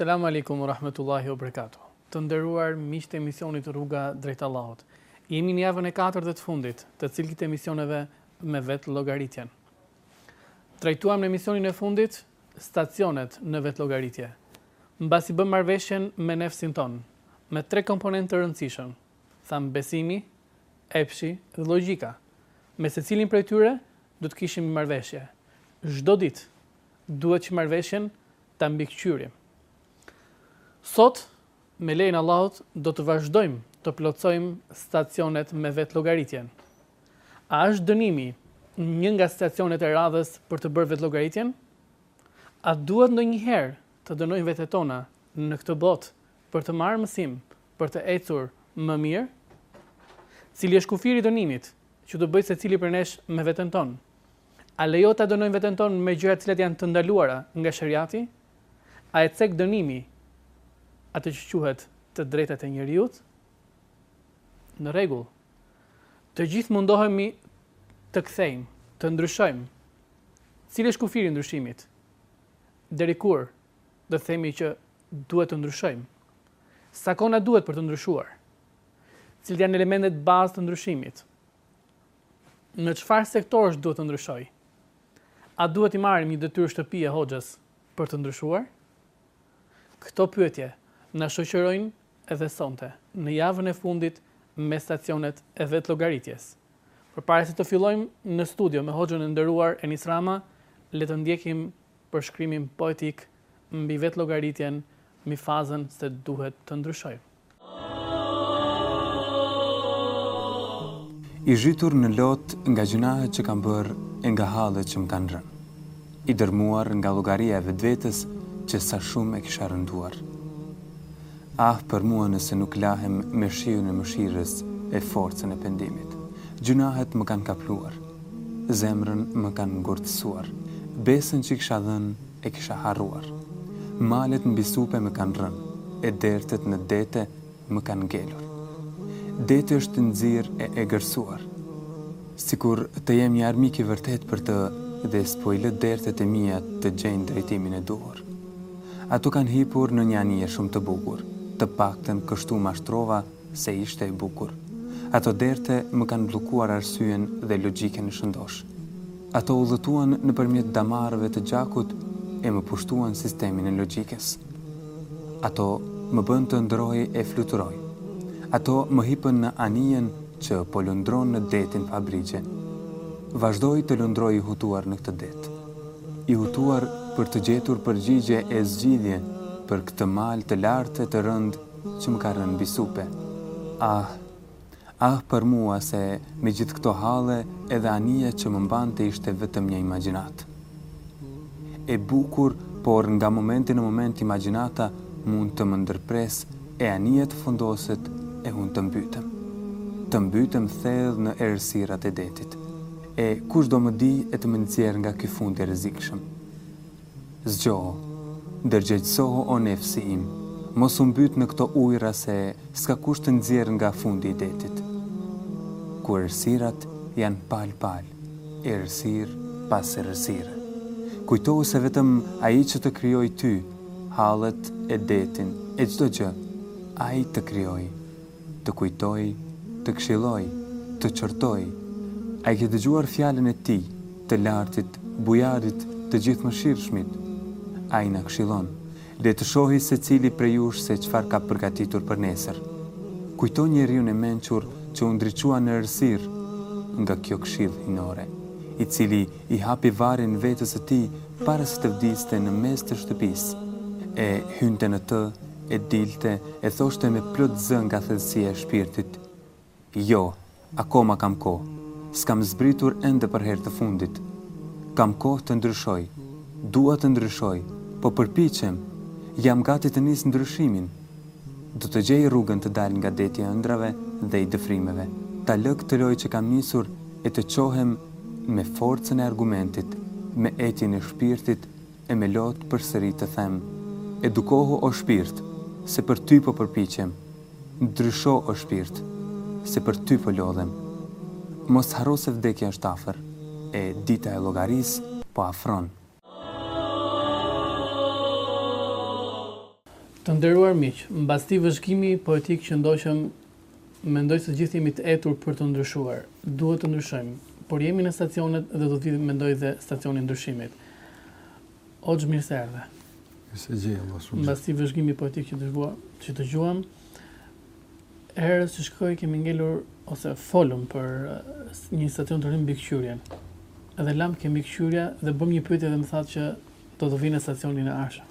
Selam aleikum wa rahmetullahi wa barakatuh. Të nderuar miq të emisionit Rruga drejt Allahut. Jemi në javën e katërt dhe të fundit, të ciklit emisioneve me vetëllogaritjen. Trajtuam në emisionin e fundit stacionet në vetëllogaritje, mbasi bëmë marrëveshjen me nefsin tonë, me tre komponentë të rëndësishëm, thamë Besimi, Epshi dhe Logjika. Me secilin prej tyre do të kishim marrëveshje. Çdo ditë duhet që marrëveshjen ta mbikëqyrim. Sot, me lejen e Allahut, do të vazhdojmë të plotësojmë stacionet me vetëllogaritjen, A është dënimi një nga stacionet e radhës për të bërë vetëllogaritjen? A duhet ndonjëherë të dënojmë vetet tona në këtë botë për të marrë mësim për të ecur më mirë? Cili është kufiri i dënimit që do bëjë secili prej nesh me veten tonë? A lejohet ta dënojmë veten tonë me gjëra të cilat janë të ndaluara nga sheriati? A e cek dënimi atë që quhet të drejtat e njeriut? Në rregull. Të gjithë mundohemi të kthejmë, të ndryshojmë. Cili është kufiri i ndryshimit? Deri kur do të themi që duhet të ndryshojmë? Sa kohë na duhet për të ndryshuar? Cilët janë elementet bazë të ndryshimit? Në çfarë sektorësh duhet të ndryshoj? A duhet t'i marrim një detyrë shtëpie hoxhës për të ndryshuar? Këto pyetje na shoqërojnë edhe sonte, në javën e fundit me stacionet e vetëllogaritjes. Përpara se të fillojmë në studio me hoxhën e nderuar Enis Rama, le të ndjekim përshkrimin poetik mbi vetëllogaritjen mbi fazën se duhet të ndryshojmë. I zhytur në lot nga gjynahet që kam bërë e nga hallet që më kanë rënë. I dërmuar nga llogaria e vetvetes që sa shumë e kisha rënduar. Ah për mua nëse nuk lahem me shiun e mëshirës e forcën e pendimit. Gjynahet më kanë kapluar. Zemrën më kanë ngurtësuar. Besën që kisha dhënë e kisha harruar. Malet mbi supe më kanë rënë, e dertet në dete Më kanë ngelur. Deti është nxirë e egërsuar. Sikur të jem një armik i vërtetë për të dhe s'po i lë dertet e mia të gjejnë drejtimin e duhur. Ato kanë hipur në një anije shumë të bukur, të paktën kështu mashtrova se ishte e bukur. Ato derte më kanë bllokuar arsyen dhe logjikën e shëndoshë. Ato udhëtuan nëpërmjet damarëve të gjakut e më pushtuan sistemin e logjikës. Ato më bënë të ëndërroj e fluturoj. Ato më hipën në anijen që po lundron në detin pa brigje. Vazhdoj të lundroj i hutuar në këtë det. I hutuar për të gjetur përgjigje e zgjidhje për këtë mal të lartë e të rëndë që më ka rënë mbi supe. Ah! Ah për mua se me gjithë këto halle edhe anija që më mbante ishte vetëm një imagjinatë. E bukur, por nga momenti në moment imagjinata mund të më ndërpresë e anija të fundoset e unë të mbytem. Të mbytem thellë në errësirat e detit. E kush do më dijë e të më nxjerrë nga ky fund i rrezikshëm. Zgjohu. Ndërgjegjësohu o nefsi im. Mos u mbyt në këto ujëra se s'ka kush të nxjerrë nga fundi i detit. Ku errësirat janë palë palë, errësirë pas errësire. Kujtohu se vetëm Ai që të krijoi ty, hallet e detin e çdo gjë, Ai të krijoi. Të kujtoj, të këshilloj, të qortoj. A e ke dëgjuar fjalën e Tij, të Lartit, Bujarit, të Gjithëmëshirshmit? Ai na këshillon, Le të shohë secili prej jush se çfarë ka përgatitur për nesër. Kujto njeriun e mençur që u ndriçua në errësirë nga kjo këshillë hyjnore, i cili i hapi varrin vetes së tij para se të vdiste në mes të shtëpisë, e hynte në të e dilte e thoshte me plot zë nga thellësia e shpirtit, Jo, akoma kam kohë. S'kam zbritur ende për herë të fundit. Kam kohë të ndryshoj. Dua të ndryshoj. Po përpiqem. Jam gati të nis ndryshimin. Do të gjej rrugën të dal nga deti i ëndrrave dhe i dëfrimeve. Ta lë këtë lojë që kam nisur e të çohem me forcën e argumentit, me etjen e shpirtit, E me lot përsëri të them, Edukohu o shpirt, se për ty po përpiqem, ndrysho o shpirt, se për ty po lodhem. Mos harro se vdekja është afër, e dita e llogarisë po afron. Të nderuar miq, mbas këtij vëzhgimi poetik që ndoqëm Mendoj se të gjithë jemi të etur për të ndryshuar. Duhet të ndryshojmë. Por jemi në stacionet dhe do të vi mendoj dhe stacioni i ndryshimit. Hoxhë mirë se erdhe. Mirë se gjej Allah shumë. Mbas këtij vëzhgimi poetik që dëgjuam, që dëgjuam, herës që shkoi kemi ngelur ose folëm për një stacion të ri mbikëqyrjen. Edhe lamë te mbikëqyrja dhe bëmë një pyetje dhe më thatë që do të vinë në stacionin e ardhshëm.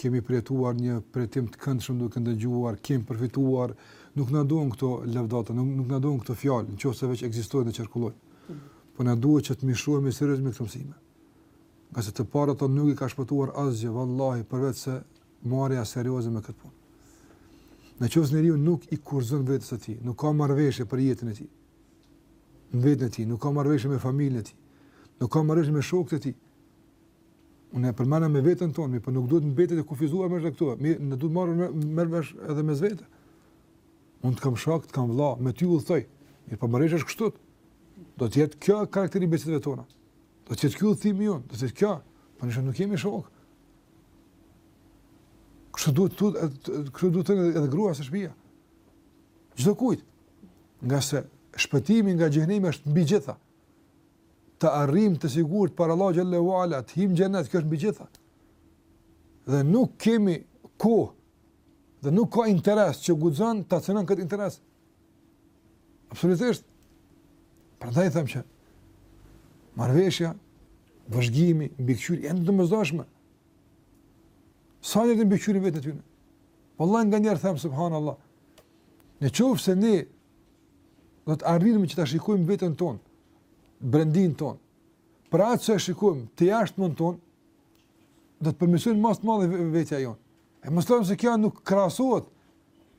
Kemi përjetuar një përjetim të këndshëm duke ndëgjuar, kemi përfituar, nuk na duhen këto lëvdata, nuk nuk na duhen këto fjalë, nëse veç ekzistojnë dhe qarkullojnë. Po na duhet që të mishërohemi seriozisht me këto mësime. Ngase të parët tanë nuk i ka shpëtuar asgjë, vallahi, përveç se marrja serioze me këtë punë. Në qoftë se njeriu nuk i kushtëzon vetes së tij, nuk ka marrëveshje për jetën e tij, në veten e tij, nuk ka marrëveshje me familjen e tij, nuk ka marrëveshje me shokët e tij, Unë e përmenda me veten tonë, mirëpo nuk duhet të mbetet e kufizuar veç këtu, mirëpo duhet marrë një marrëveshje edhe mes vete. Unë të kam shok, të kam vlla, me ty udhëtoj, mirëpo marrëveshja është kështu. Do të jetë ky karakteri i bisedave tona. Do të jetë ky udhëtimi jonë, do të jetë kjo, përndryshe nuk jemi shokë. Kështu duhet të të kështu duhet të edhe gruas në shpi. Çdokujt. Ngase shpëtimi nga xhehenemi është mbi gjitha. të arrijmë të sigurt para Allahut xhel-le ve ala, të hyjmë në xhenet, kjo është mbi gjitha. Dhe nuk kemi kohë dhe nuk ka interes që guxon ta cenon këtë interes. Absolutisht. Prandaj them që marrëveshja, vëzhgimi, mbikëqyrja janë të domosdoshme. Sa njerëz mbikëqyrin veten e tyne? Vallahi nganjëherë them, subhanallah, në qoftë se ne do të arrinim që ta shikojmë veten tonë, brendinë tonë. Për atë që e shikojmë të jashtmen tonë, do të përmirësohej në masë të madhe vetja jonë. E mos lëmë se kjo nuk krahasohet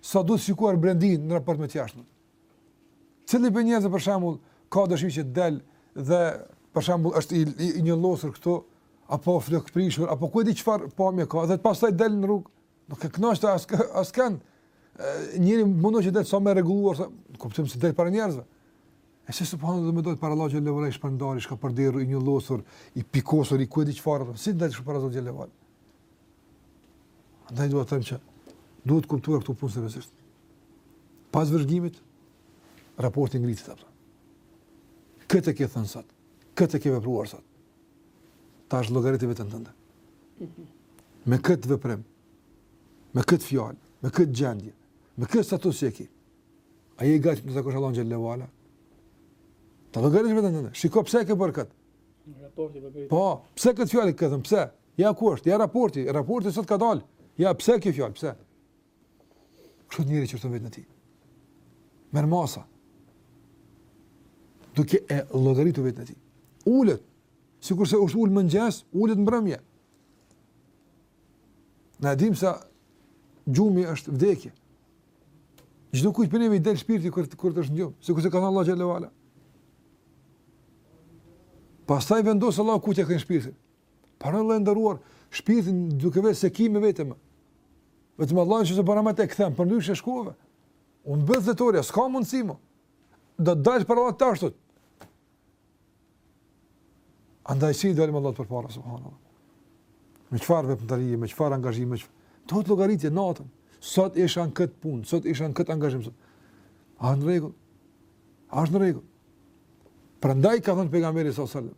sa duhet shikuar brendinë në raport me të jashtmen. Cili prej njerëzve, për shembull, ka dëshirë që të del dhe, për shembull, është i, i, i njollosur këtu, apo flokëprishur, apo ku e di çfarë pamje ka, dhe pastaj del në rrugë, Nuk e kënaq, as askënd. Njeriu mundohet që del sa më i rregulluar, në kuptim se del para njerëzve. E se së përhanë dhe me dalë para Allahut xhel-le ve ala i shpërndarë, i shkapërderdhur, i njollosur, i pikosur, i ku e di çfarë, si të dalësh para Zotit xhel-le ve ala. Andaj duhet të them që duhet kuptuar këtë punë seriozisht. Pas vëzhgimit, raporti ngritet, apëta. Këtë e ke thënë sot, këtë e ke vepruar sot. Tash llogariti veten tënde. Me këtë veprim, me këtë fjalë, me këtë gjendje, me këtë status që ke. A je gati të takosh Allahun xhel-le ve ala? Ta llogaritësh veten tënde. Shiko pse e ke bërë këtë. Raporti po bëj. Po, pse këtë fjalë e ke thënë, pse? Ja ku është? Ja raporti, raporti sot ka dalë. Ja pse kjo fjalë, pse? Kështu njeriu qorton veten e tij. Merr masa. Duke e llogaritu veten e tij. Ulet. Sikurse është ulë në mëngjes, ulet në mbrëmje. Ne e dimë se gjumi është vdekje. Çdokujt prej neve i del shpirti kur, kur të është në gjumë. Sikurse ka thënë Allahu xhel-le ve ala. Pastaj vendos Allahu kujt ia kthen shpirtin. Para Allahut e nderuar, shpirtin duke vetë se ki me vetëm. Vetëm Allahu në qoftë se prapë ta kthen, përndryshe shkove. Unë bëdhë të torja, s'ka mundësi më. Do të dalë para Allahut ashtu. Andaj si i dalim Allahut përpara, subhanallah. Me çfarë veprimtarie, me çfarë angazhimi, me çfarë... Do të thotë llogaritje, natën. Sot isha në këtë punë, sot isha në këtë angazhim. Sot. A në rregull? A në rregull? Prandaj ka thënë pejgamberi sallallahu alajhi wasallam,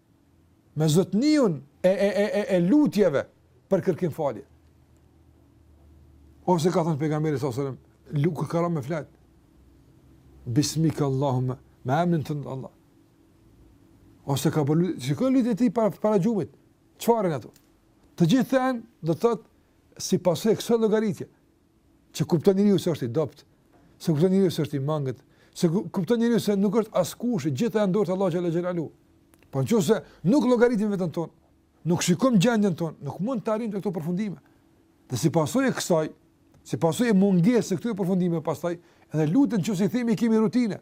me zotniun e e e e, e lutjeve për kërkim falje. Ose ka thënë pejgamberi sallallahu alajhi wasallam, kur ka ra me fjet. Bismika Allahumma, me emrin tënd Allah. Ose ka plot, çka lutjet e tij para, para gjumit, çfarë janë ato? Të gjitha janë, do të thotë, si pasojë e kësaj llogaritje, Që kupton njeriu se është i dobët, se kupton njeriu se është i mangët, se kupton njeriu se nuk është askush, gjithë janë në dorë të Allahut xhelle xhelaluhu. Po nëse nuk llogaritim veten tonë, nuk shikojmë gjendjen tonë, nuk mund të arrijmë te këto përfundime. Dhe si pasojë e kësaj, si pasojë e mungesës së këtyre përfundimeve pastaj, edhe lutjet nëse i themi i kemi rutinë,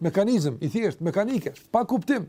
mekanizëm i thjeshtë, mekanike, pa kuptim.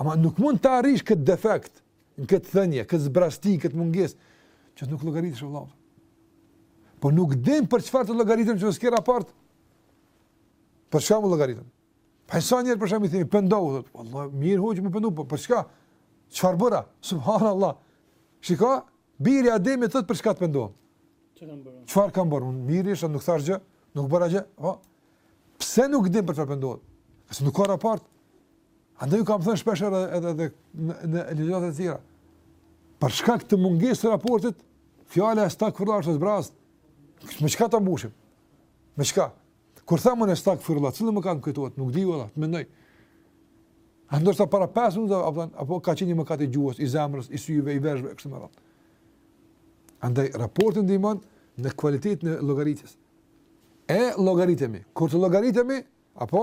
Ama nuk mund ta arrish këtë defekt, në këtë thënie, këtë zbrasti, këtë mungesë, qoftë se nuk llogaritesh o vëlla. Po nuk din për çfarë të llogaritem që s'ke raport, për çka me u llogarit? Prandaj sa herë për shembull i themi, pendohu, thotë, Allah, mirë hoxhë me u pendu, po për çka? Çfarë bëra? Subhanallah. Shiko, biri i Ademit për çka të pendohet? Çfarë kam bërë? Unë mirë isha, nuk thashë gjë, nuk bëra gjë, po? Pse nuk din për çfarë pendohet? Se nuk ka raport, Andaj ju kam thënë shpeshherë edhe edhe edhe në ligjëratat e tjera. Për shkak të mungesës së raportit, fjala estagfirullah është e zbrazët. Me çka ta mbushim? Me çka? Kur them unë estagfirullah, cilin mëkat kujtova, nuk di valla, mendoj. A ndoshta para 5 minuta apo apo ka qenë një mëkat i gjuhës, i zemrës, i syve, i veshëve kështu me radhë. Andaj raporti ndihmon në kualitetin e llogaritjes. E llogaritemi, kur të llogaritemi, apo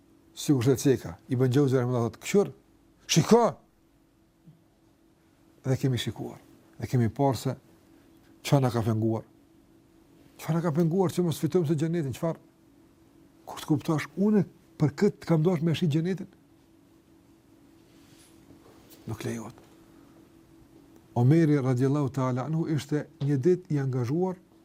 sikurse e ceka, Ibn Xhevziu rahimehullah, thotë, kqyr, shiko! Dhe kemi shikuar, dhe kemi parë se çfarë na ka penguar. Çka na ka penguar që mos ta fitojmë xhenetin, çfarë? Kur ta kuptosh, unë për këtë a kam dash me shit xhenetin? Nuk lejohet. Omeri radiallahu ta'ala anhu ishte një ditë i angazhuar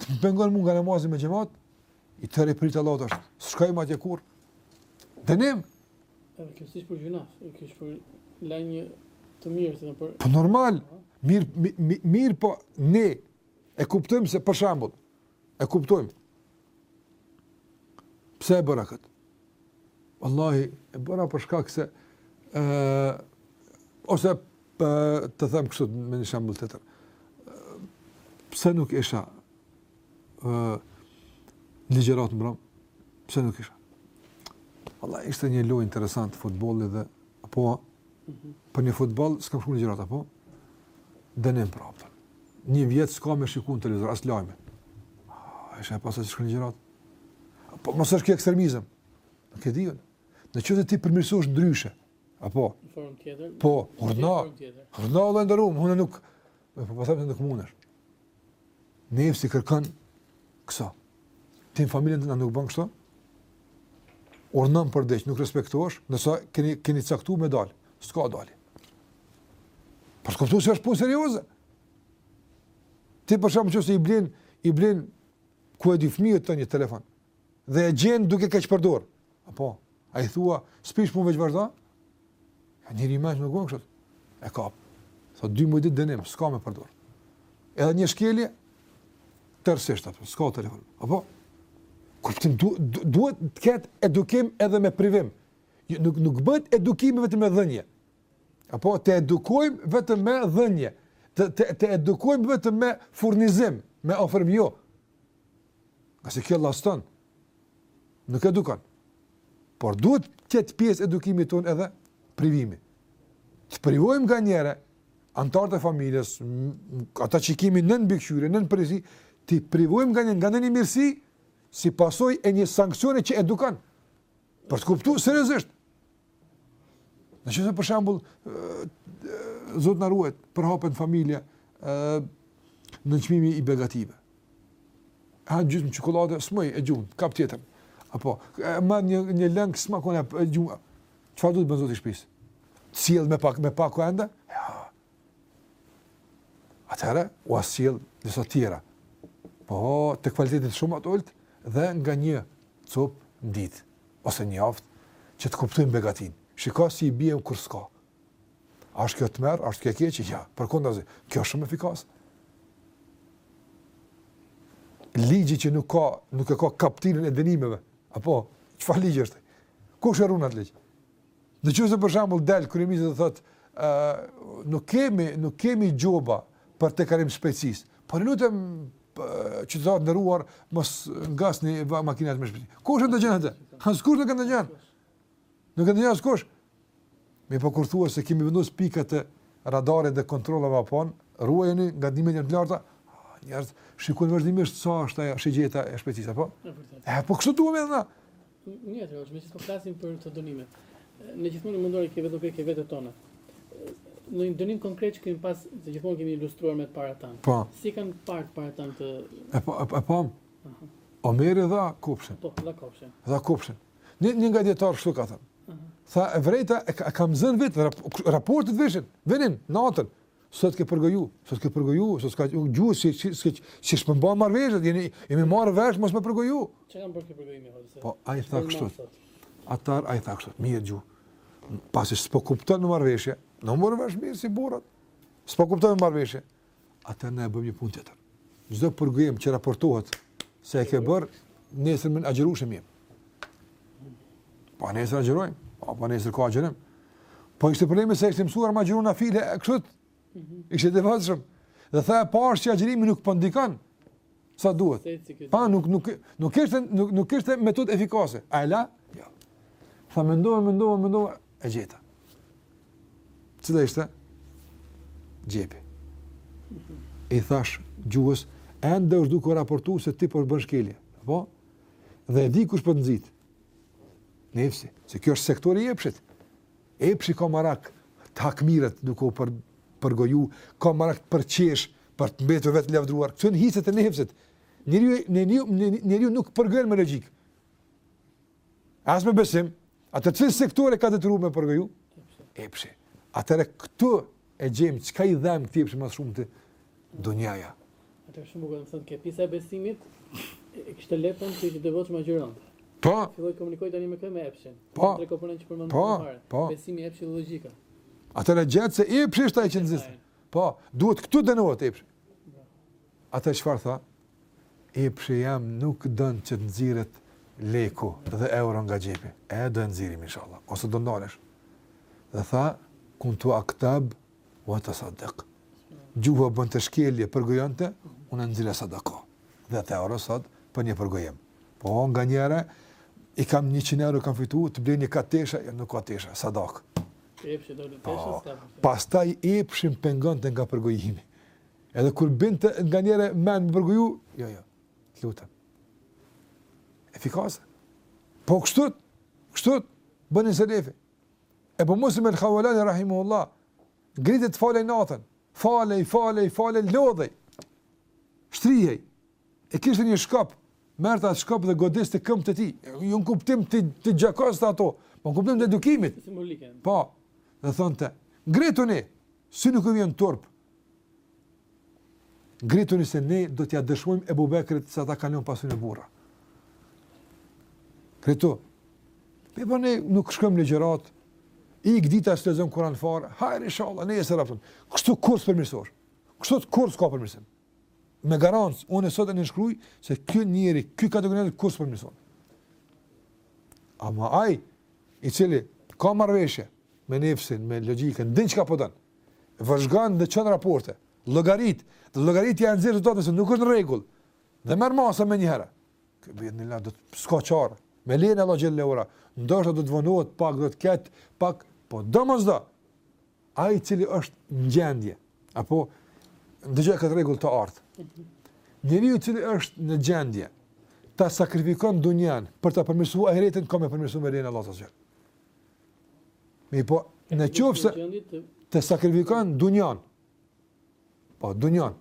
Të më pengon mua nga namazi me xhemat, i tëri për hir të Allahut është, s'shkoj më atje kurrë. Dënim. Për kështu ishte për gjynah, për kështu për lënie të mirë të në për... Po normal, mirë, mirë, mirë po ne e kuptojmë se për shembull, e kuptojmë. Pse e bëra këtë? Wallahi, e bëra për shkak se ë ose pë, të them kështu me një shembull tjetër. Pse nuk isha në ligjëratë mbrëm? Pse nuk isha? Wallahi, ishte një lojë interesante futbolli dhe apo për një futboll s'kam shkuar në ligjëratë apo dënim prapë. Një vjet s'ka më shikuar televizor as lajme. Ai ah, shaj pastaj shkon ligjëratë. Po mos është kjo ekstremizëm. Nuk e di unë. Nëse do të përmirësohesh ndryshe. Apo. Në formë tjetër. Po, urdhno. Urdhno vëlla i nderum, unë nuk po po them se nuk mundesh. Nëse e kërkon këso. Ti në familjen tënde nuk bën kështu? Urdhëron për diç, nuk respektohesh, nëse keni keni caktuar me dal. S'ka dalje. Për t'kuptu se është punë serioze. Ti për shembull që sot i blen, i blen Ku e di fëmijës tënd një telefon? Dhe e gjen duke keqpërdor. Apo, a i thua, s'prish punë veç vazhdo? Asnjëri më që nuk bën kështu. E kap, thot, dhjetë ditë dënim, s'ka me përdor. Edhe një shkelje, tërësisht, apo, s'ka telefon. Apo, kuptim, du, du, duhet të ketë edukim edhe me privim. Nuk, nuk bëhet edukimi vetëm me dhënie. Apo të edukojmë vetëm me dhënie, të, të, të edukojmë vetëm me furnizim, me ofrim, jo. Sepse kjo laston, nuk edukon. Por duhet të jetë pjesë e edukimit tonë edhe privimi. T'i privojmë nganjëherë anëtarët e familjes, ata që kemi nën mbikëqyrje, nën përgjegjësi, t'i privojmë nga një, nga një mirësi, si pasojë e një sankcioni që edukon. Për të kuptu, seriozisht, Në qoftë se për shembull, Zoti na ruajt, përhapet në familje nënçmimi i begative. Ha një gjysmë çokollate, s'mundet e gjuan, kap tjetër. Apo, merr një, një lëng, s'e mbaron e gjuan. Çfarë duhet të bën zoti i shpisë? T'i sjellë më pak, më pak apo ende? Jo, Atëherë, ua sjell disa tjera, po të kualitetit shumë më të ulët dhe nga një copë në ditë, ose në javë, që të kuptojnë begatinë. Shiko si i bien kur s'ka. A është kjo tmerr, a është kjo e keqe? Jo, përkundrazi, kjo është shumë efikase. Ligji që nuk, ka, nuk e ka kaptinën e dënimeve, apo, çfarë ligji është? Kush e ruan atë ligj? Në qoftë se për shembull del kryeministri dhe thotë, ë nuk kemi, nuk kemi gjoba për tejkalim të shpejtësisë. Po lutem qytetarë të nderuar, mos ngasni makinat me shpejtësi. Kush e ndëgjon atë? Askush nuk e ndëgjon. Nuk e ndëgjon askush. E po kur thua se kemi vendosur pika të radarit dhe kontrolleve apo on, ruajuni nga dënimet janë të larta. Njerëzit shikojnë vazhdimisht sa është ajo shigjeta e shpejtësisë apo? E po kështu duhet edhe ne. Mirë, Rosh, meqë të flasim për dënimet. Ne gjithmonë mundohemi te vetë te vetja jonë. Në një dënim konkret që kemi pas, se gjithmonë kemi ilustruar me të parët tanë. Po. Si kanë parë të parët tanë të... E po, e po. Omeri dha kopshin. Po, dha kopshin. Dha kopshin. Një, një nga dijetarët kshtu ka thënë. Tha, e vërejta, e, ka, kam zënë vetë, rap, raportet vishin, vinin, natën. Sot ke përgoju, sot ke përgoju, sot ka gjuhë si si si si s'po mban marrëveshje, jemi marr vesh mos me përgoju. Çka bën ti përgojimi hoxhë? Po ai tha kështu. Ata ai tha kështu, mirë gjuhë. Pasi s'po kupton me marrëveshje, u morëm vesh mirë si burrat. S'po kupton me marrëveshje. Atëherë ne e bëjmë një punë tjetër. Çdo përgojim që raportohet se e ke bërë, nesër agjërueshëm jemi. Po a nesër agjërojmë? Po, po nesër ka agjërim? Po ishte problemi se ishte mësuar me agjëru në file, e kishte, mm -hmm. ishte i devotshëm. Dhe tha e pashë që agjërimi nuk po ndikon, po sa duhet. Pa, nuk, nuk, nuk, ishte, nuk, nuk ishte metodë efikase. A e la? Ja. Jo. Tha, mendova, mendova, mendova, e gjeta. Cila ishte? Xhepi. I thashë gjuhës, ende është duke raportu se ti po bën shkelje. Po? dhe e di kush po të nxit. Nefsi, se ky është sektori i epshit. Epshi ka marak të hakmerret duke për, përgoju, ka marak të përqeshë për të mbetur vetë i lavdëruar. Këto janë hiset e nefsit. Njeriu, njeriu, njeriu, njeriu nuk përgojon me logjikë. As me besim. Atëherë cili sektor e ka detyrë me përgoju? Epshi. Atëherë këtu E gjejmë çka i dhemb këtij epshi më së shumti dunjaja. Atë shumë bukur domethënë te pjesa e besimit e kishte lehtë që ishte i devotshëm agjëronte. Po. Filloi komunikoi tani me kë me Epshin. Po. Tre komponentë që përmendëm po, më parë. Po. Besimi Epshi dhe logjika. Atëherë gjeti se Epshi është ai që nxit. Po, duhet këtu dënohet Epshi. Atëherë çfarë tha, Epshi jem nuk don që të nxirret leku dhe euro nga xhepi. E do e nxjerrim inshallah, ose do ndalesh. Dhe tha, Kuntu aktab wa tasaddaq. Gjuha bënte shkelje përgojonte, unë nxirrja sadaka. 10 euro sot për një përgojim. Po nganjëherë i kam 100 euro kam fituar, të blej një kat tesha, jo nuk ka tesha, sadaka. Epshi donte tesha, po, s'ka. Pastaj epshi më pengonte nga përgojimi. Edhe kur binte nganjëherë në mend me përgoju, jo, jo, të lutem. Efikase. Po kështu, kështu, bënin selefi. Ebu Muslim el Haulani, rahimehullah, ngrihej falej natën, falej, falej, falej, lodhej, shtrihej, e kishte një shkop, merrte atë shkop dhe godiste këmbët e tij, jo në kuptim të, të gjakoste ato, po në kuptim të edukimit, po, dhe thonte, ngrihuni, si nuk ju vjen turp, Ngrituni se ne do t'ia dëshmojmë Ebu Bekrit se ata kanë lënë pas vete burra. Këtu, për po ne nuk shkojmë ligjëratë, ik dita s'lexojmë Kur'an fare, hajr inshallah, ne e së rapëtëm. Kështu kurrë s'përmirësohet, kështu kurrë s'ka përmirësim. Me garancë, unë sot e nënshkruj, se ky njeri, kjo kategori kurrë s'përmirësohet. Ama ai, i cili ka marrëveshje me nefsin, me logjikën, din çka po don, po vazhdon të çon raporte, llogarit, dhe llogaria nxjerr rezultat nëse nuk është në rregull. Dhe merr masa menjëherë. Kë bën në lart s'ka çor. Me lejen e Allahut xhelle ve ala, ndoshta do të vonohet pak do të ket, pak po domosdo. Ai i cili është në gjendje apo ndëgjoje këtë rregull të artë. Njeriu i cili është në gjendje ta sakrifikon dunjan për ta përmirësuar ahiretin, ka me u përmirësuar me lejen e Allahut xhelle. Mirëpo, në qoftë se ta sakrifikon dunjan. Po, dunjan.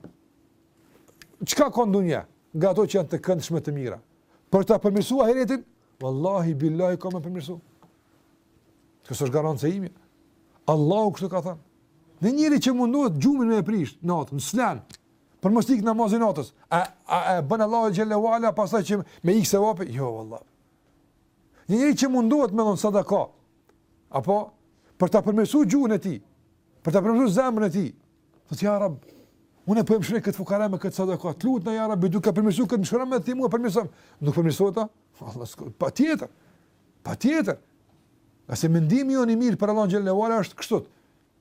Çka ka në dunja? Nga ato që janë të këndshme të mira. Për ta përmirësu ahiretin, vallahi, billahi, ka me u përmirësu. Kjo është garancë e imja. Allahu kështu ka thënë. Një njeri që mundohet gjumin me e prishtë, natën s'flen, për mos i ik namazi i natës. A a, a bën Allahu xhelle ve ala pastaj që me i ik sevapi? Jo valla. Një njeri që mundohet me dhënë sadaka, apo për ta përmirësu gjuhën e tij, për ta përmirësu zemrën e tij, thotë ja Rab, unë po e mëshiroj këtë fukara me këtë sadaka, të lutem ja Rab, duke përmirësu këtë mëshiromë ti mua përmirëso, nuk përmirëson atë? Patjetër, patjetër, nëse mendimi jonë i mirë për Allahun xhelle ve ala është kështu,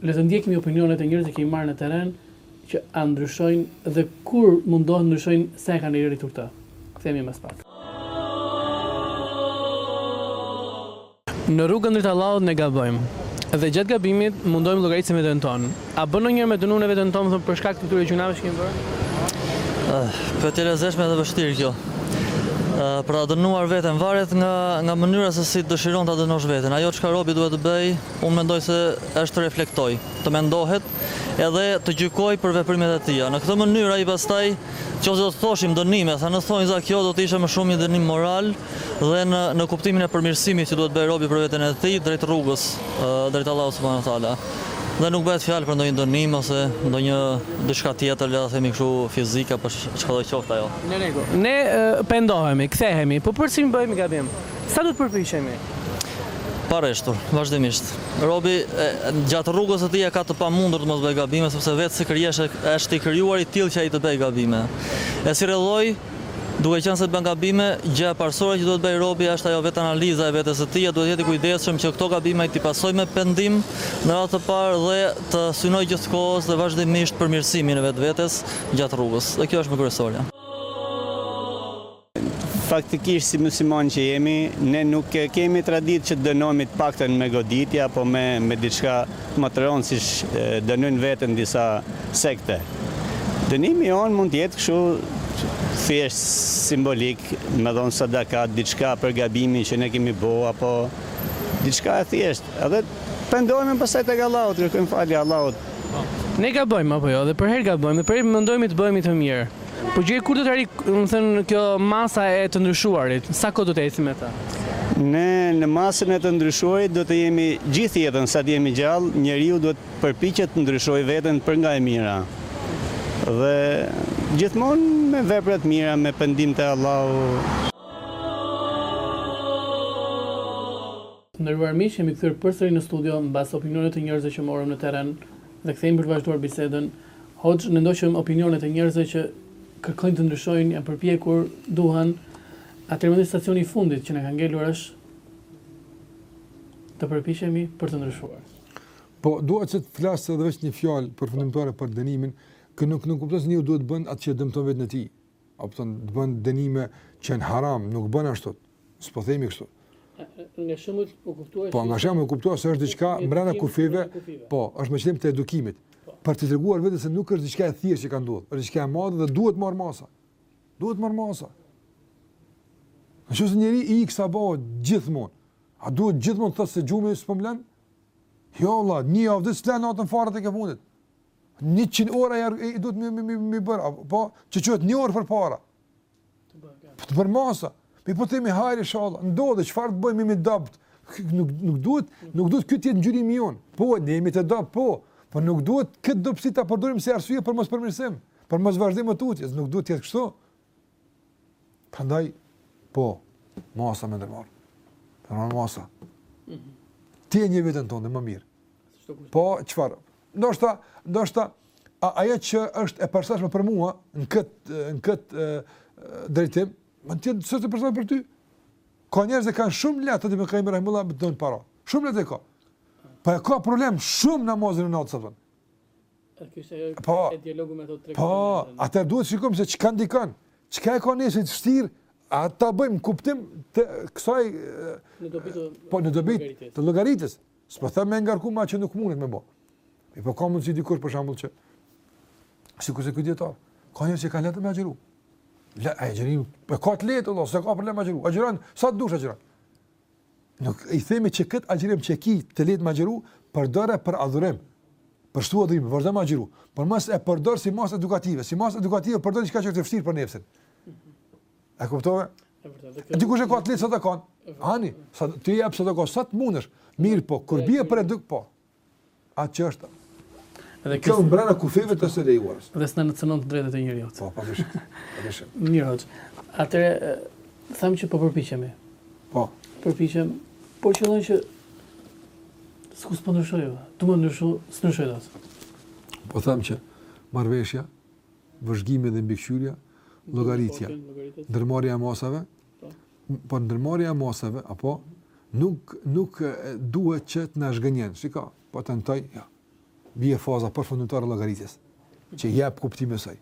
Le të ndjekim opinionet e njerëzve që kemi marrë në terren që a ndryshojnë dhe kur mundohen të ndryshojnë sa e kanë arritur këtë. Kthehemi mbas pak. Në rrugën drejt Allahut ne gabojmë. Dhe gjatë gabimit mundohemi të llogarisim veten tonë. A bën ndonjëherë me dënu ne veten tonë, me thënë, për shkak të këtyre gjynaheve që kemi bërë? Pyetje e rrezikshme dhe e vështirë kjo. Për ta dënuar veten varet nga nga mënyra se si dëshiron ta dënojsh veten. Ajo çka robi duhet të bëjë Unë mendoj se është të reflektojë, të mendohet edhe të gjykojë për veprimet e tija. Në këtë mënyrë ai pastaj, që nëse do të thoshim dënime, thënë në thonjëza kjo do të ishte më shumë një dënim moral dhe në kuptimin e përmirësimit që duhet të bëjë robi për veten e tij drejt rrugës, drejt Allahut subhanehu ve teala. Dhe nuk bëhet fjalë për ndonjë dënim ose ndonjë diçka tjetër, le të themi kështu fizike apo çkado qoftë ajo. Në rregull, ne pendohemi, kthehemi, po përsëri bëjmë gabim? Sa do të përpiqemi? Pareshtur, vazhdimisht. Robi, gjatë rrugës së tij e ka të pamundur të mos bëjë gabime, sepse vetë si krijesë është i krijuar i tilë që ai të bëjë gabime. E si rrjedhojë, duke qenë se do bëjë gabime, gjëja parësore që duhet bëjë Robi është ajo vetanaliza e vetes së tij, e duhet jetë i kujdesshëm që këto gabime t'i pasojë me pendim në radhë të parë dhe të synojë gjithë kohës dhe vazhdimisht përmirësimin e vetvetes gjatë rrugës. Dhe kjo është më kryesorja. Faktikisht si muslimanë që jemi, ne nuk kemi traditë që të dënohemi të paktën me goditje apo me me diçka më të rëndë siç dënojnë veten disa sekte. Dënimi ynë mund të jetë kështu thjesht simbolik, me dhënë sadaka, diçka për gabimin që ne kemi bo apo diçka e thjeshtë. Edhe pendohemi pastaj tek Allahu, të kërkojmë falje Allahut. Ne gabojmë apo jo, dhe përherë gabojmë dhe përherë mendojmë të bëhemi të mirë. Po gjer kur do të arrijë, domethënë kjo masa e të ndryshuarit, sa kohë do të ecim me të? Ne në masën e të ndryshuarit duhet të jemi gjithë jetën sa të jemi gjallë, njeriu duhet të përpiqet të ndryshojë veten për nga e mira. Dhe gjithmonë me vepra të mira, me pendim te Allahu. Të nderuar miq, jemi kthyer përsëri në studio mbas opinioneve të njerëzve që morëm në terren dhe kthehemi për të vazhduar bisedën. Hoxhë, ne ndoqëm opinionet e njerëzve që kërkojnë të ndryshojnë, janë përpjekur, duan. Atëherë mendoj stacioni i fundit që na ka ngelur është të përpiqemi për të ndryshuar. Po, dua që të flas edhe veç një fjalë përfundimtare për dënimin, që nuk, nuk kuptohet se njeriu duhet bën atë që dëmëton veten e tij. apo të bën dënime që janë haram, nuk bën ashtu. S'po themi kështu. Nga shembulli u kuptua se Po nga shembulli u kuptua se është diçka brenda kufijve, po, është me qëllim të edukimit. Po. Për të treguar vetes se nuk është diçka e thjeshtë që ka ndodhur, është diçka e madhe dhe duhet marrë masa. Duhet marrë masa. Në qoftë se njeri i ik sabahu gjithmonë, a duhet gjithmonë të thotë se gjumi s'po m'len? Jo vallahi, një javë s'flen natën fare tek e fundit. 100 orë i duhet mi, mi, mi, bërë, po, që çohet një orë përpara. Për të bërë masa. Mirëpo të themi, hajr inshallah, ndodhi, çfarë të bëjmë, jemi dobët. Nuk, nuk duhet, nuk duhet ky të jetë ngjyrimi jonë. Po, ne jemi të dobët, po. Por nuk duhet këtë dobësi ta përdorim si arsye për mospërmirësim, për mosvazhdim më tutje. Nuk duhet jetë kështu. Prandaj po masa me ndërmarrë. Po, masa. Mhm. Ti e njeh veten tënde më mirë. Po çfarë? Ndoshta, ndoshta ajo që është e përshtatshme për mua në kët në kët drejtim, mund të jetë e s'përshtatet për ty. Ka njerëz që kanë shumë lehtë rahimehullah me dhënë para. Shumë lehtë e ka. Po e ka problem shumë namazin e natës atë. Po, po, atëherë duhet shikojmë se çka ndikon, çka e ka nefsit fshtirë, a ta bëjmë kuptim të kësaj, në dobitë, po në dobitë të llogaritjes, s'po them me ngarku me çka nuk mundet me bo. E po ka mundësi dikush për shambull që, sikurse këta dijetarë, ka njeri që ka lehtë me agjëru. Le, agjërimin, e ka të lehtë, Allah, s'e ka problem me agjëru, agjëron, sa të dush agjëron. Nuk i themi që këtë agjërim që e ki të lehtë me agjëru, përdore për adhurim, për shtu adhurim, vazhdo me agjëru, por mos e përdor si masë edukative, si masë edukative përdore çka që është të fshtirë për nefsin. E kuptove? E dikush e ka të lehtë sadakanë, jani, sa të jep sadaka, sa të mundesh, mirë po, kur bje për eduk, po, atë që është Dhe kjo është brenda kufijve të së lejuarës. Dhe s'na i cenon të drejtët e njeriut. Po, patjetër. Patjetër. Mirë, hoxhë. Atëherë, thamë që po përpichemi. Po. Përpichem, por çka nëqoftëse s'po ndryshoj, tu m'u ndryshu, s'ndryshoj dhe asë. Po thamë që marrëveshja, vëzhgimi dhe mbikëqyrja, llogaritja, ndërmarrja e masave, Por ndërmarrja e masave, apo nuk nuk duhet që të na zhgënjen. Shiko, po tentoj, jo. Vjen faza përfundimtare e llogaritjes që jep kuptimin e saj.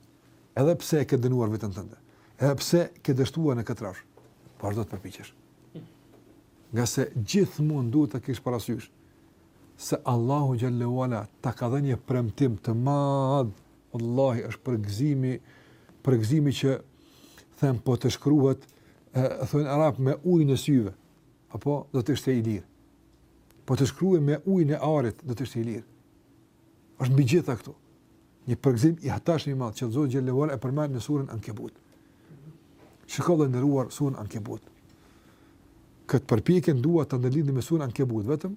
Edhe pse e ke dënuar veten tënde, edhe pse ke dështuar në këtë rrafsh, por do të përpiqesh. Ngase gjithmonë duhet të kesh parasysh se Allahu xhel-le ue ala ta ka dhënë një premtim të madh Wallahi është përgëzimi, përgëzimi që them po të shkruhet e thonë arabët me ujin e syve. Apo do të ishte i lirë. Po të shkruhet me ujin e arit do të ishte i lirë. Është mbi të gjitha këto. Një përgëzim i hatashëm i madh që Zoti xhel-le ue ala e përmend në surën Ankebut. Shikues të nderuar surën Ankebut. Këtë përpjekjen dua ta ndërlidhim me surën Ankebut vetëm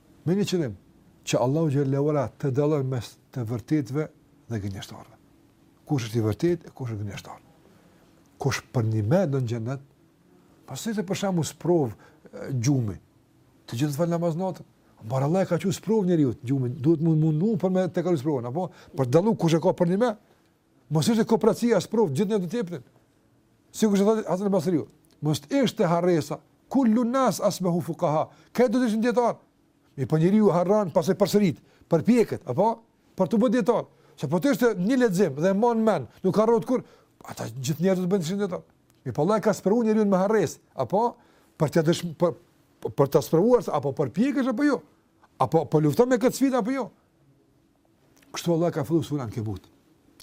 Me një qëllim, që Allahu xhel-le ue ala të dallon mes të vërtetëve dhe gënjeshtarëve. Kush është i vërtetë e kush është gënjeshtar? Kush përnime don xhenetin? Pas ishte për shembull sprovë gjumi, të gjithë të falin namaz natën. Por Allah e ka çu sprovë njeriut, gjumin duhet me u mundu për me e kalu sprovën, apo për të dallu kush e ka përnime Mos ishte koprracia sprovë, gjithë do të jepnin. Sikur që thotë Hasan Basriu, mos ishte harresa, kullu nas asbahu fuqaha. Krejt do të ishin dijetarë. Mirëpo njeriu harron, prapë e përsërit, përpjeket, apo për t'u bërë dijetar. Se po të ishte një lexim dhe mban mend, nuk harrohet kurrë, të gjithë njerëzit do të bëheshin dijetarë. Mirëpo Allahu ka sprovu njeriun me harresë, apo për të dëshmu për, për të sprovuar a po përpiqesh apo jo? A po po lufton me këtë sfidë apo jo? Kështu Allah ka fillu suren Ankebut.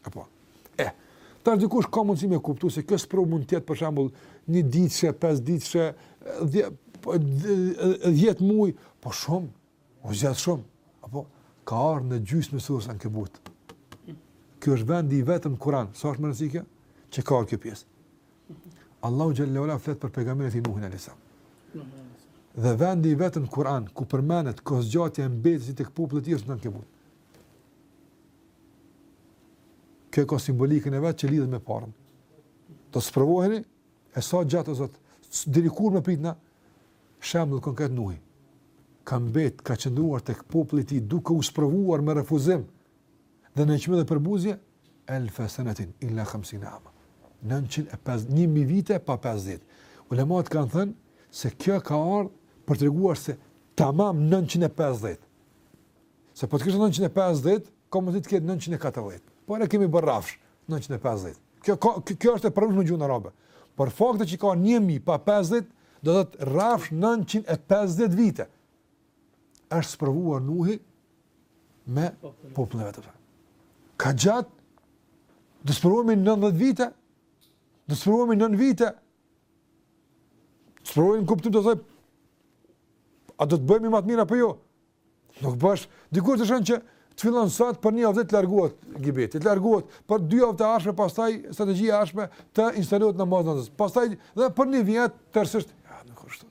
Apo, e, tash dikush ka mundësi me kuptu se kjo sprovë mund të jetë për shembull një ditëshe, pesë ditëshe, po, dhjetë muaj, po shumë, u zgjat shumë, apo, ka ardh në gjysmë e sures Ankebut. Kjo është vendi i vetëm Kur'an, sa është më nësi kjo? Që ka ardh kjo pjesë. Allahu xhelle ue ala flet për pejgamberin e tij Nuhin alayhis salam. Dhe vendi i vetëm Kur'an ku përmendet kohëzgjatja e mbetjes së tij tek populli i tij është në Ankebut. Kjo e ka simbolikën e vet që lidhet me të parën. Do të sprovoheni e sa gjatë o Zot deri kur me prit, na shembull konkret Nuhi. Ka mbet, ka qëndruar tek populli i tij duke u sprovuar me refuzim dhe nënçmim dhe përbuzje Elfe senetin illa khamsina ama. Nëntëqind e pesë, një mijë vite pa pesëdhjetë. Ulemat kanë thënë se kjo ka ardhur për të treguar se tamam 950. Se po të kishte 950, ka mundësi të jetë 940. Po ne e kemi bërë rrafsh 950. Kjo ka kjo është e pranueshme në gjuhën arabe. Por fakti që ka thënë 1000 pa 50 do të thotë rrafsh 950 vite. është sprovuar Nuhi me popullin e vet. Kaq gjatë, do të sprovohemi në 90 vite, do të sprovohemi në 9 vite, sprovohemi në kuptim të asaj, a do të bëjmë më të mirë apo jo? Nuk bësh, dikur të shënë që të fillon sot për një javë të largohet gibeti, të largohet për dy javë të ardhshme, pastaj strategjia e ardhshme të instalohet namazi. Pastaj dhe për një vit tërësisht, ja, nuk është.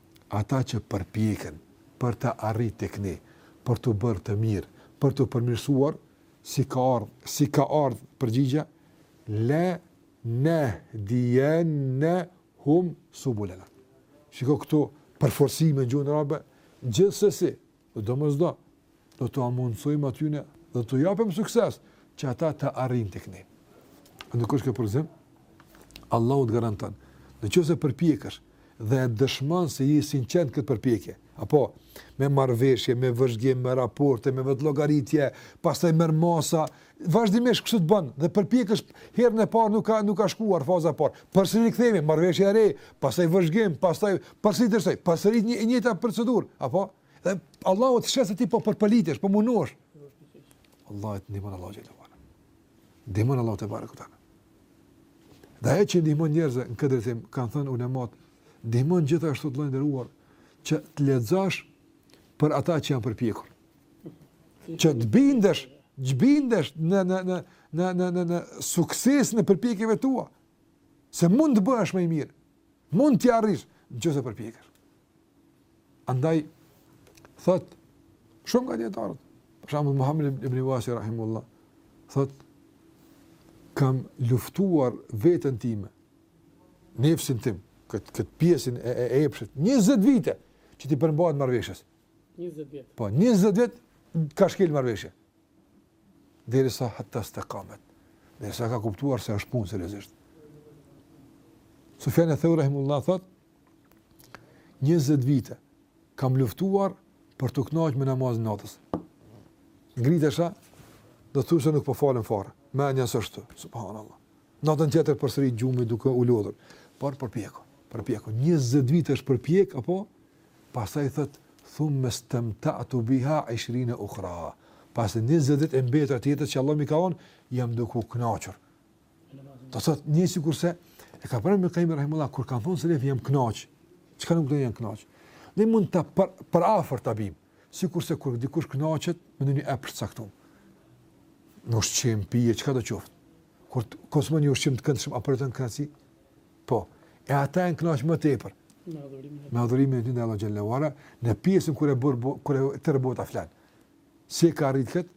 Ata që përpjeken për të arrit tek ne, për t'u bërë të mirë, për t'u përmirësuar, si ka ardh, si ka ardh përgjigja, le nehdijennehum subulena. Shiko këto përforcime në gjuhën arabe, gjithsesi dhe domosdo do t'ua mundësojmë atyne dhe do t'u japim sukses që ata të arrijnë tek ne. Nuk është kjo premtim? Allahu ta garanton. Në qoftë se përpjekesh dhe e dëshmon se je i sinqertë në këtë përpjekje, apo me marrëveshje, me vëzhgim, me raporte, me vetëllogaritje, pastaj merr masa, Vazhdimisht kështu të bën dhe përpjekesh herën e parë nuk ka nuk ka shkuar faza e parë. Përsëri rikthehemi, marrëveshje e re, pastaj vëzhgim, pastaj përsëri dështoi, përsëri një e njëjta procedurë, apo? Dhe Allahu të sheh se ti po përpëlitesh, po munohesh. Allahu të ndihmon Allahu xhelle ue ala. Ndihmon Allahu tebareke ue teala. Dhe ajo që ndihmon njerëzve në këtë drejtim, kanë thënë ulemat, ndihmon gjithashtu të nderuar që të lexosh për ata që janë përpjekur. që të bindesh, të bindesh në në në në në në në suksesin e përpjekjeve tua. Se mund të bëhesh më i mirë. Mund t'ia arrish në qoftë se përpjekesh. Andaj thot shumë nga dijetarët, për shembull Muhammed ibn Wasi rahimahullah, thot kam luftuar veten time, nefsin tim, këtë këtë pjesën e e epshit 20 vite që t'i përmbahet marrëveshjes. 20 vjet. Po 20 vjet ka shkel marrëveshje. Derisa hatta istekamet. Derisa ka kuptuar se është punë seriozisht. Sufjan eth-Theuri Rahimullah thot, 20 vite kam luftuar për t'u kënaq me namazin e natës. Ngritesha, do të thotë nuk po falem fare. Mëngjes është, subhanallah. Natën tjetër përsëri gjumi duke u lodhur. Por përpjeku, përpjeku. 20 vite është përpjek, apo Pastaj thotë, Thumme stemta'tu biha ishrine ukhra. Pastaj njëzet vitet e mbetura të jetës që Allah më ka dhënë, jam duke u kënaqur. Do thotë një sikurse e ka pranuar Ibn Kajjim Rahimullah kur kanë thonë se ne jam kënaq. Çka nënkupton jem kënaq. Ne mund ta për, për afër ta bim. Sikurse kur dikush kënaqet me një epsh të caktuar. Në ushqim, pije, çkado qoftë. Kur konsumon një ushqim të këndshëm a përjeton kënaqësi, Po, e ata janë kënaq më tepër. Me adhurimin e adhurimin e tyre ndaj Allahut xhele ve ala, në pjesën kur e tërë, kur e tërë bota flenë. Si e ka arrit këtë?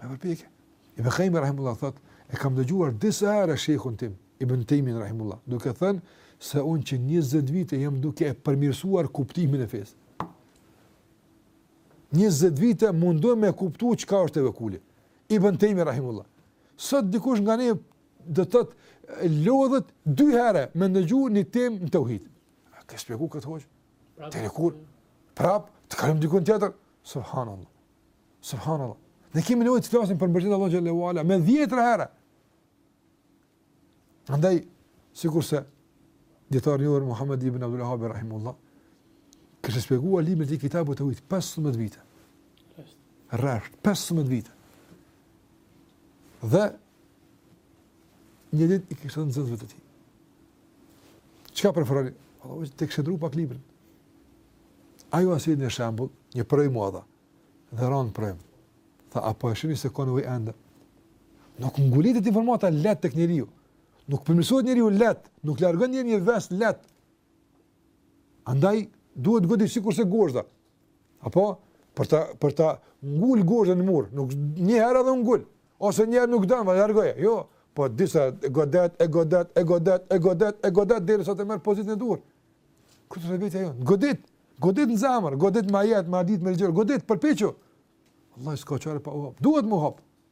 Me përpjekje. Ibn Kajjim, Rahimullah, thot, e kam dëgjuar disa herë shejhun tim, Ibn Tejmijen, Rahimullah, duke thënë se unë që 20 vite jam duke e përmirësuar kuptimin e fesë. 20 vite mundu me kuptu çka është tevekkuli. Ibn Tejmije, Rahimullah. Sot dikush nga ne Do të thotë lodhet dy herë me ndëgju një temë në tauhid. A ke shpjeguar këtë hoxhë? Pra, të rekur, prap, të kalim dikun tjetër, subhanallah, subhanallah. Ne kemi nevojë të flasim për mbërgjit Allah xhele ve ala, me dhjetëra herë. Andaj, sikurse dijetari i njohur, Muhammed ibn Abdulvehab, Rahimullah, kishte shpjeguar librin e tij Kitabu Teuhid, 15 vite. Rresht, 15 vite. Dhe një ditë i kishte thënë nxënësve të tij. Çka preferoni? Po të kishe ndërru pak librin. Ai ua sjell një shembull, një provim ua dha. Dhe ranë provim. Tha a po e shihni se ka nevojë ende. Nuk ngulitet informata lehtë tek njeriu. Nuk përmirësohet njeriu lehtë, nuk largon njeriu një ves lehtë. Andaj duhet godit sikurse gozhda. Apo për ta për ta ngul gozhdën në mur, nuk një herë edhe u ngul, ose një herë nuk don, e largoj. Jo, po disa e godet, e godet, e godet, e godet, e godet deri sa të merr pozitën e duhur. Ku të mbetet ajo? Godit, godit në zemër, godit me ajet, me hadith, me ligj, godit përpiqu. Vallahi s'ka çare pa u hap. Duhet me u hap.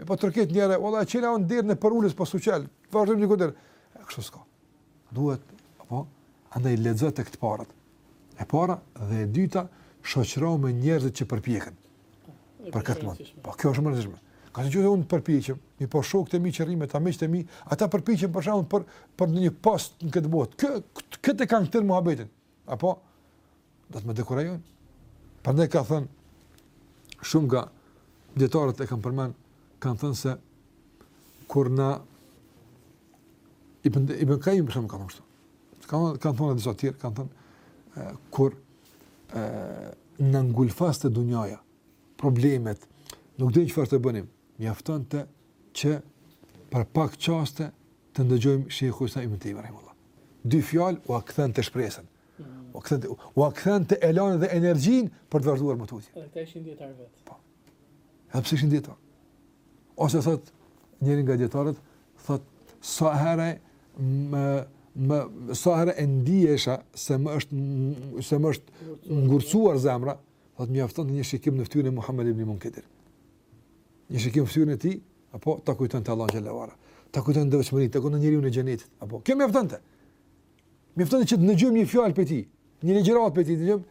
E po troket një herë, ola e çela unë derën e Parajsës, po s'u çel, vazhdojmë një tjetër. E kështu s'ka. Duhet, apo, andaj lexo tek të parët. E para dhe e dyta, shoqërohu me njerëzit që përpjeken. Për këtë mund. Po, kjo është me rëndësi. Ka të gjithë unë përpiqem, mirëpo shokët e mi që rri me ta miqtë e mi, ata përpiqen për shembull për, për ndonjë post në këtë botë. Këtë, këtë e kanë tërë muhabetin. Apo, do të më dekurajojnë. Prandaj ka thënë, shumë nga dijetarët e kam përmend, kanë thënë se, kur na, Ibn Kajim për shembull ka thënë kështu, kanë kan thënë dhe disa tjerë, kanë thënë, kur e, na ngulfaste dunjaja, problemet, nuk dinim çfarë të bënim, mjaftonte që për pak çaste, të ndëgjojmë Sheikhul Islam Ibn Taymiyyah rahimullah. Dy fjalë ua kthente shpresën. Ua kthente, ua kthente elanin dhe energjinë për të vazhduar më tutje. Edhe këta ishin dijetarë vetë. Po. Edhe pse ishin dijetarë. Ose thot njëri nga dijetarët, thot sa herë më më sa herë e ndiesha se më është se më është ngurtësuar zemra, thot mjafton një shikim në fytyrën e Muhamed ibn Munkadir. Një shikim në fytyrën e tij, apo ta kujtonte Allahun xhele ue ala. Ta kujton devotshmërinë, ta kujton njeriu në xhenet, apo kjo mjaftonte. Mjaftonte që të ndëgjojmë një fjalë prej tij, një ligjëratë prej tij, dëgjojmë.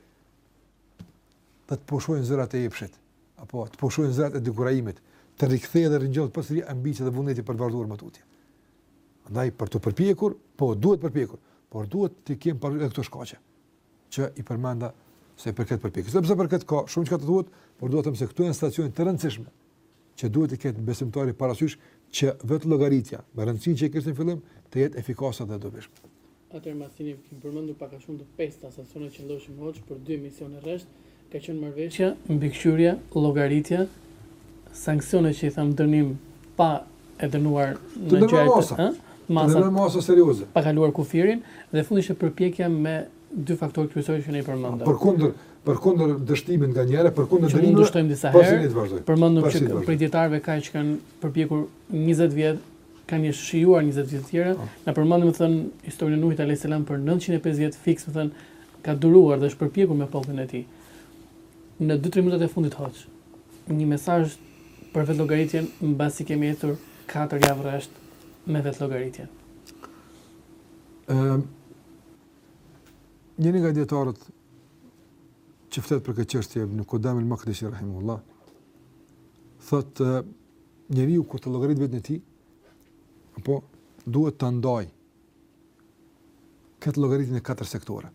Të të pushojnë zërat e epshit, apo të pushojnë zërat e dekurajimit, të rikthehen dhe ringjallen përsëri ambiciet dhe vullneti për të vazhduar më tutje. Andaj për të përpjekur, po duhet përpjekur, por duhet t'i kemi këto shkaqe. që i përmenda sa i përket përpjekjes. Sepse për këtë ka shumë çka të thuhet, por dua të them se këtu janë stacione të rëndësishme që duhet t'i ketë besimtari parasysh që vetëllogaritja, me rëndësinë që e kishte në fillim, të jetë efikase dhe e dobishme. Atëherë mbasi i kemi përmendur pak a shumë të pestat stacione që ndoshta hoxh për dy emisione rresht, Ka qenë marrëveshja, mbikëqyrja, llogaritja, sanksionet që i thamë dënim pa e dënuar në gjyq, masa, ë? Masa, masa serioze. Pa kaluar kufirin dhe fundi ishte përpjekja me dy faktorë kryesorë që ne i përmendëm. Përkundër përkundër dështimit nganjëherë, përkundër dështimit. Ne dështojmë disa herë. Përmendëm që prej dijetarëve ka që kanë përpjekur 20 vjet Kanë shijuar njëzet vjet të tjera. Po. Na përmend domethënë historinë e Nuhit alejhi selam për 950 vjet fiks, domethënë ka duruar dhe është përpjekur me popullin e tij. Në 2-3 minutat e fundit hoxhë. Një mesazh për vetëllogaritjen mbasi kemi ecur 4 javë rresht me vetëllogaritjen. Ëm Njëri nga dijetarët që flet për këtë çështje, Ibn Kudame el Makdisi rahimehullah, thotë njeriu kur të llogarit veten e tij, apo duhet ta ndaj këtë llogaritje në katër sektore.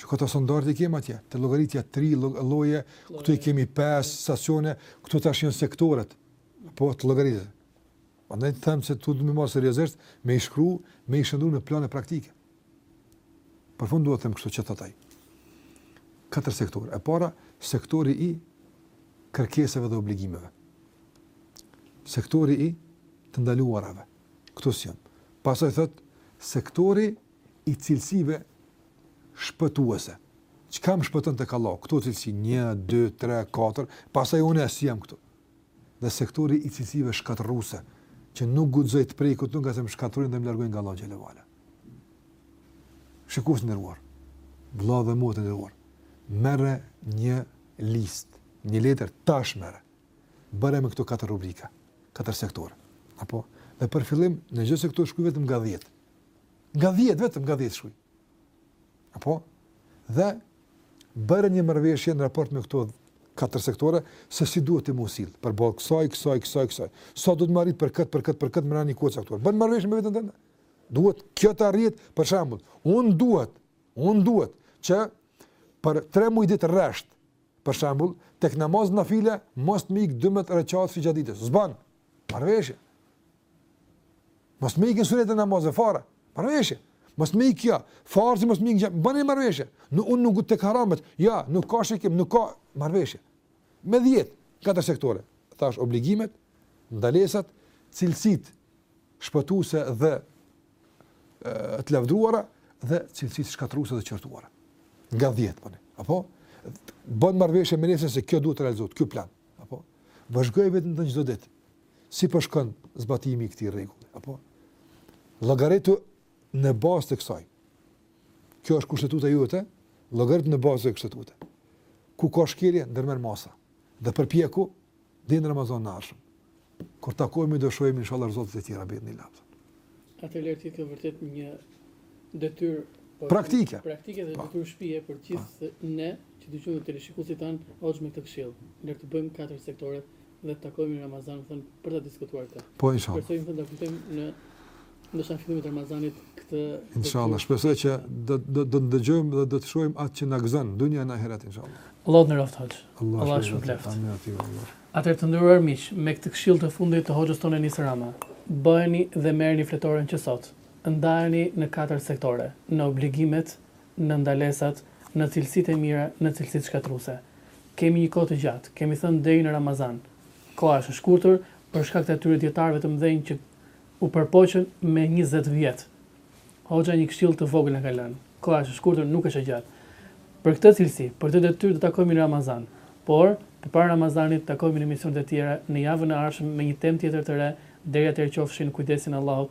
Që këto standarde i kemi, atje te llogaritja tri lloje, këtu i kemi pesë stacione, këtu tash janë sektoret, apo, të llogaritë. Andaj të them se këtu do me marrë seriozisht me i shkru, me i shndërru në plane praktike. Për fund dua të them kështu që thotë ai. Katër sektorë. E para, sektori i kërkesave dhe obligimeve. Sektori i të ndaluarave. Këtu si jam. Pastaj thotë sektori i cilësive shpëtuese. Çka më shpëton tek Allahu? Këto cilësi 1 2 3 4, pastaj unë si jam këtu. dhe sektori i cilësive shkatërruese, që nuk guxoj të prek këtu ngase më shkatërrojnë dhe më largojnë nga Allahu xhele ve ala. Shikues të nderuar, vëlla dhe motër e nderuar, merre një listë, një letër tash merre. Bëre me këto katër rubrika, katër sektore. Apo dhe për fillim në çdo sektor shkruaj vetëm nga 10. Nga 10 vetëm nga 10 shkruaj. Apo? Dhe bëre një marrëveshje në raport me këto katër sektore, se si duhet ti me u sjellë përballë kësaj, kësaj, kësaj, kësaj. Sa duhet me arritë për këtë, për këtë, për këtë, në një kohë të caktuar. Bëre marrëveshje me veten tënde. Duhet kjo të arrihet, për shembull, unë duhet, unë duhet, që për tre muaj ditë rresht, për shembull, tek namazet nafile, mos të m'ikë 12 rekatëshi gjatë ditës. Ban marrëveshje. Mos më ikin sunetet e namazeve fare. Marrëveshje. Mos më ik, ja. Farzi mos më ik, ja. Bëni marrëveshje. Në unë nuk te haramet. Ja, nuk ka shikim, nuk ka marrëveshje. Me dhjetë, katër sektore. Thashë, obligimet, ndalesat, cilësitë shpëtuese dhe e, të lavdruara dhe cilësitë shkatërruese dhe të qortuara. Nga dhjetë, bëni. Apo? Bën marrëveshje me nefsin se kjo duhet të realizohet, ky plan. Apo? Vëzhgoje veten tënde çdo ditë. Si po shkon zbatimi i këtij rregulli? Apo llogaritu në bazë të kësaj. Kjo është kushtetuta jote, llogaritu në bazë të kushtetutës. Ku ka shkelje ndërmerr masa dhe përpjeku deri n'Ramazanin e ardhshëm. Kur takohemi do shohim inshallah rezultate të tjera bi idhnillah. Atëherë le të jetë vërtet një detyrë po, praktike. Praktike dhe po. detyrë shtëpie për gjithë po. ne që dëgjojmë teleshikuesit tanë, hoxhë me këtë këshill. Le të bëjmë katër sektoret dhe të takohemi në Ramazan thënë për ta diskutuar këtë. Po inshallah. Shpresojmë të ta kujtojmë në ndoshta fillimin e Ramazanit këtë. Inshallah, shpresoj që do do të ndëgjojmë dhe do të shohim atë që na gëzon dunja e ahiret inshallah. Allahu të nderoftë hoxh. Allahu të shpërbleftë. Amin aty Allah. Atëherë të nderuar miq, me këtë këshillë të fundit të hoxhës tonë Enis Rama, bëjeni dhe merrni fletoren që sot. Ndajeni në katër sektore, në obligimet, në ndalesat, në cilësitë e mira, në cilësitë shkatërruese. Kemi një kohë të gjatë, kemi thënë deri në Ramazan. Koha është e shkurtër për shkak të atyre dijetarëve të mëdhenj që u përpoqën me njëzet vjet. Hoxha një këshillë të vogël na ka lënë, koha është e shkurtër, nuk është e gjatë. Për këtë cilësi, për këtë detyrë do të takohemi në Ramazan, por përpara Ramazanit takohemi në emisionet e tjera në javën e ardhshme me një temë tjetër të re, deri atëherë qofshi në kujdesin e Allahut